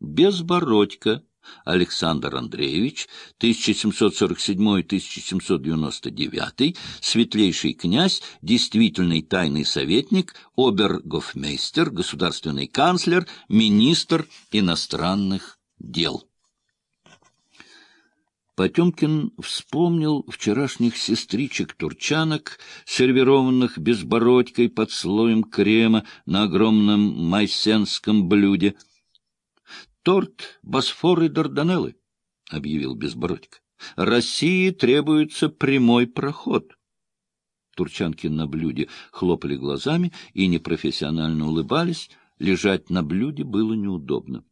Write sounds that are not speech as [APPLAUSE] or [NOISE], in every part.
Безбородько Александр Андреевич, 1747-1799, светлейший князь, действительный тайный советник, обергофмейстер, государственный канцлер, министр иностранных дел. Потемкин вспомнил вчерашних сестричек-турчанок, сервированных безбородькой под слоем крема на огромном майсенском блюде. «Торт Босфор и Дарданеллы», — объявил Безбородько. «России требуется прямой проход». Турчанки на блюде хлопали глазами и непрофессионально улыбались. Лежать на блюде было неудобно.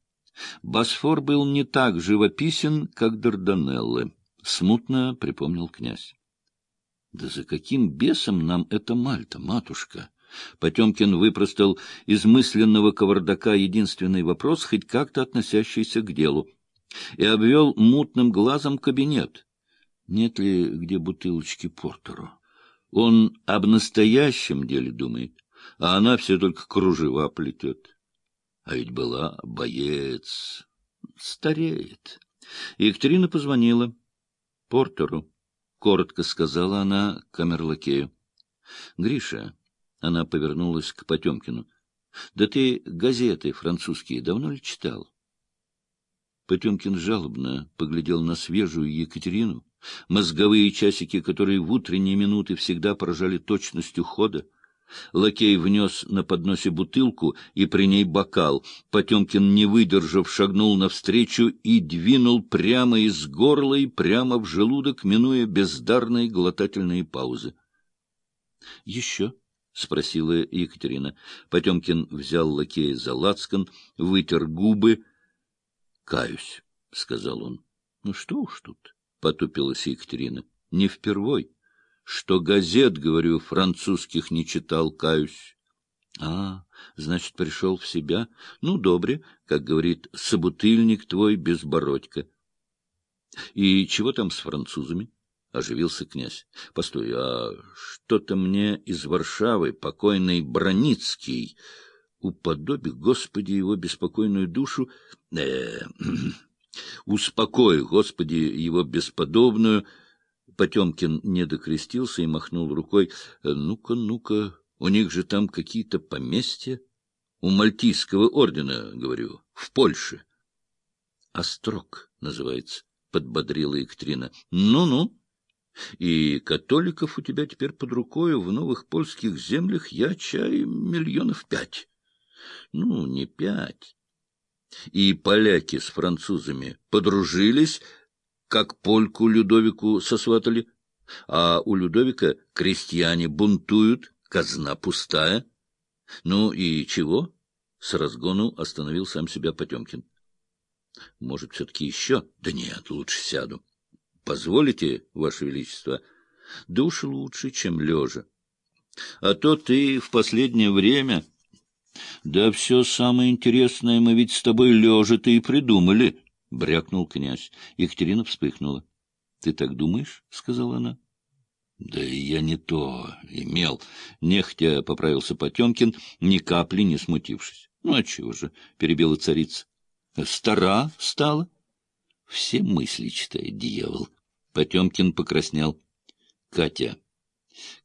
Босфор был не так живописен, как Дарданеллы, — смутно припомнил князь. — Да за каким бесом нам эта Мальта, матушка? Потемкин выпростал из мысленного кавардака единственный вопрос, хоть как-то относящийся к делу, и обвел мутным глазом кабинет. Нет ли где бутылочки портеру? Он об настоящем деле думает, а она все только кружева плетет. А ведь была боец. Стареет. Екатерина позвонила. Портеру. Коротко сказала она камерлакею. — Гриша, — она повернулась к Потемкину, — да ты газеты французские давно ли читал? Потемкин жалобно поглядел на свежую Екатерину, мозговые часики, которые в утренние минуты всегда поражали точностью хода, Лакей внес на подносе бутылку и при ней бокал. Потемкин, не выдержав, шагнул навстречу и двинул прямо из горла и прямо в желудок, минуя бездарные глотательные паузы. — Еще? — спросила Екатерина. Потемкин взял лакея за лацкан, вытер губы. — Каюсь, — сказал он. — Ну что уж тут, — потупилась Екатерина. — Не впервой что газет, говорю, французских не читал, каюсь. А, значит, пришел в себя. Ну, добре, как говорит собутыльник твой безбородько. И чего там с французами? Оживился князь. Постой, а что-то мне из Варшавы покойный Броницкий уподоби, Господи, его беспокойную душу, э, [CLEARS THROAT] успокой, Господи, его бесподобную, Потемкин не докрестился и махнул рукой. «Э, ну-ка, ну-ка, у них же там какие-то поместья. У Мальтийского ордена, говорю, в Польше. Острог называется, — подбодрила Екатерина. Ну-ну. И католиков у тебя теперь под рукой в новых польских землях я чай миллионов пять. Ну, не пять. И поляки с французами подружились, как польку Людовику сосватали, а у Людовика крестьяне бунтуют, казна пустая. Ну и чего? С разгону остановил сам себя Потемкин. Может, все-таки еще? Да нет, лучше сяду. Позволите, Ваше Величество? Да уж лучше, чем лежа. А то ты в последнее время... Да все самое интересное мы ведь с тобой лежа-то и придумали, — брякнул князь. Екатерина вспыхнула. — Ты так думаешь? — сказала она. — Да я не то имел. Нехтя поправился Потемкин, ни капли не смутившись. — Ну, а чего же? — перебила царица. — Стара стала? — Все мысли читает дьявол. Потемкин покраснел. — Катя,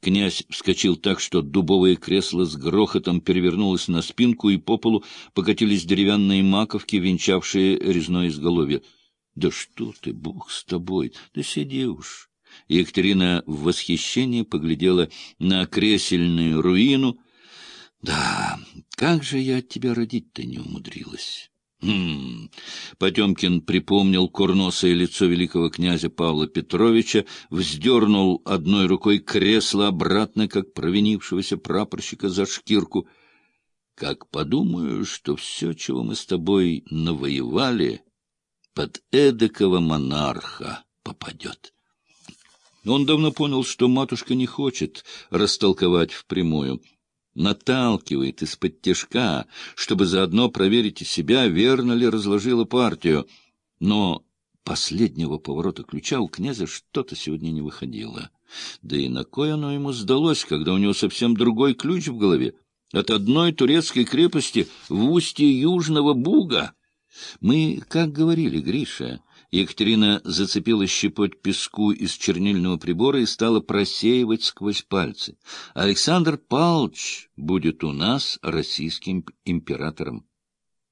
Князь вскочил так, что дубовое кресло с грохотом перевернулось на спинку, и по полу покатились деревянные маковки, венчавшие резное изголовье. — Да что ты, бог с тобой! Да сиди уж! Екатерина в восхищении поглядела на кресельную руину. — Да, как же я тебя родить-то не умудрилась! Хм. Потемкин припомнил курносое лицо великого князя Павла Петровича, вздернул одной рукой кресло обратно, как провинившегося прапорщика за шкирку. Как подумаю, что все, чего мы с тобой навоевали, под эдакого монарха попадет. Он давно понял, что матушка не хочет растолковать впрямую — наталкивает из-под тяжка, чтобы заодно проверить себя, верно ли разложила партию. Но последнего поворота ключа у князя что-то сегодня не выходило. Да и на кой оно ему сдалось, когда у него совсем другой ключ в голове? От одной турецкой крепости в устье Южного Буга — Мы, как говорили, Гриша, Екатерина зацепила щепоть песку из чернильного прибора и стала просеивать сквозь пальцы. Александр Павлович будет у нас российским императором.